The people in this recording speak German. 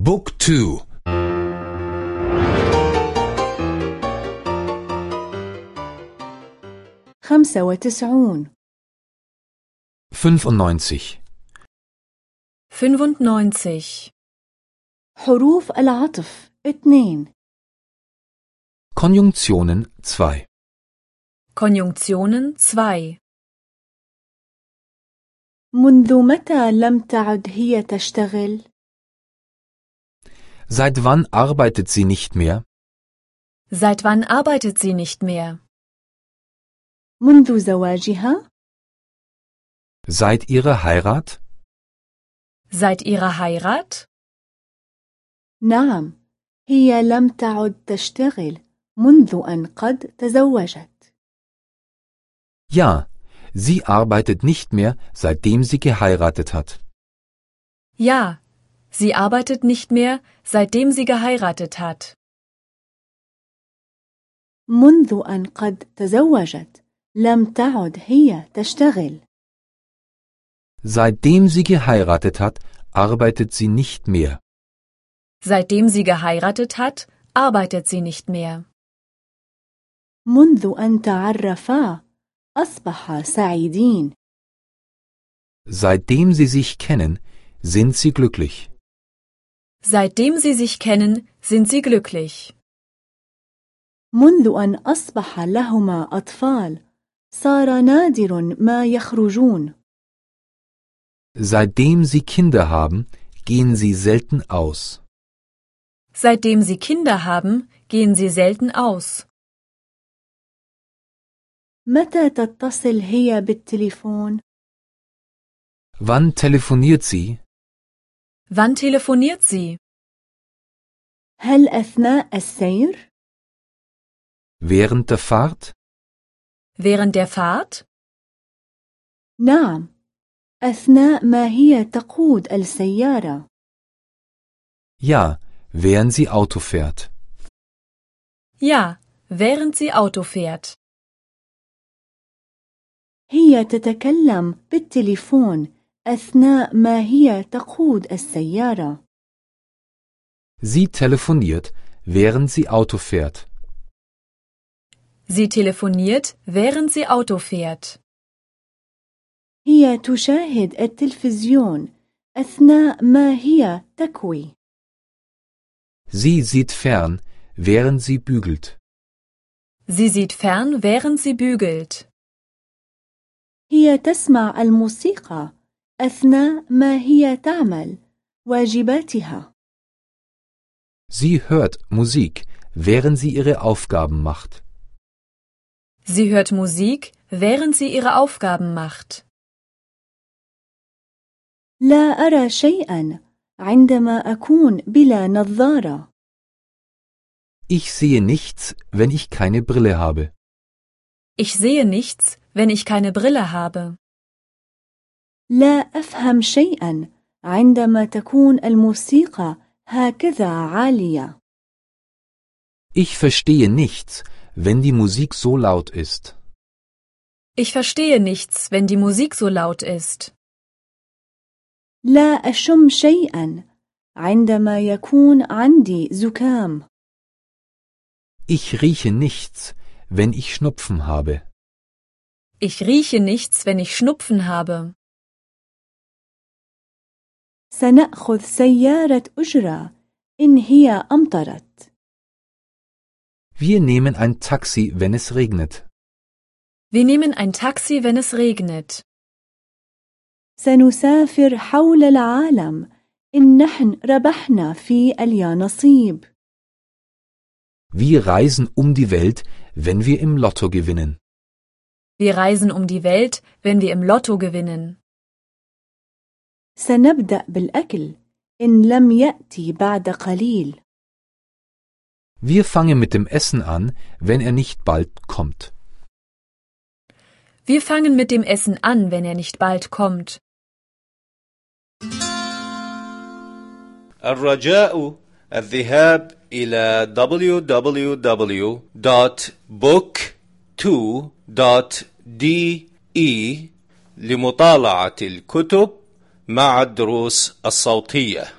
بوك تو خمسة وتسعون 95 95. حروف العطف اثنين Konjunktionen 2 Konjunktionen 2. منذ متى لم تعد هي تشتغل؟ Seit wann arbeitet sie nicht mehr? Seit wann arbeitet sie nicht mehr? منذ زواجها؟ Seit ihrer Heirat? Seit ihrer Heirat? نعم هي لم تعد تشتغل منذ أن قد تزوجت Ja, sie arbeitet nicht mehr, seitdem sie geheiratet hat. Ja, sie arbeitet nicht mehr, seitdem sie geheiratet hat. منذ أن قد تزوجت لم تعد هي تشتغل Seitdem sie geheiratet hat, arbeitet sie nicht mehr. Seitdem sie geheiratet hat, arbeitet sie nicht mehr. منذ أن تعرفا أصبحا سعيدين Seitdem sie sich kennen, sind sie glücklich. Seitdem sie sich kennen, sind sie glücklich. منذ أن أصبح لهما أطفال صار نادر ما يخرجون Seitdem sie Kinder haben, gehen sie selten aus. Seitdem sie Kinder haben, gehen sie selten aus. متى تتصل هي بالتليفون؟ Wann telefoniert sie? Wann telefoniert sie? هل أثناء السير؟ Während der Fahrt? Während der Fahrt? نعم أثناء ما هي تقود السيارة Ja, während sie Auto fährt. Ja, während sie Auto fährt. هي تتكلم بالتليفون أثناء ما هي تقود السيارة Sie telefoniert, während sie Auto fährt. Sie telefoniert, während sie Auto fährt. هي تشاهد التلفزيون أثناء ما هي تكوي Sie sieht fern, während sie bügelt. Sie sieht fern, während sie bügelt. هي تسمع الموسيقى أثناء ما هي تعمل واجباتها Sie hört Musik, während sie ihre Aufgaben macht. Sie hört Musik, während sie ihre Aufgaben macht. لا أرى شيئا عندما أكون بلا نظارة Ich sehe nichts, wenn ich keine Brille habe. Ich sehe nichts, wenn ich keine Brille habe. لا أفهم شيئا عندما تكون الموسيقى هكذا عالية Ich verstehe nichts, wenn die Musik so laut ist. Ich verstehe nichts, wenn die Musik so laut ist. لا أشم شيئا عندما يكون عندي زكام Ich rieche nichts, wenn ich Schnupfen habe. Ich rieche nichts, wenn ich Schnupfen habe. سنأخذ سيارة أجرة إن هي أمطرت Wir nehmen ein Taxi, wenn es regnet. Wir nehmen ein Taxi, wenn es regnet. سنسافر حول العالم إن نحن ربحنا في اليانصيب Wir reisen um die Welt, wenn wir im Lotto gewinnen. Wir reisen um die Welt, wenn wir im Lotto gewinnen. سنبدأ بالأكل إن لم يأتي بعد قليل Wir fangen mit dem Essen an, wenn er nicht bald kommt. Wir fangen mit dem Essen an, wenn er nicht bald kommt. الرجاء الذهاب إلى www.book2.de لمطالعة الكتب مع الدروس الصوتية.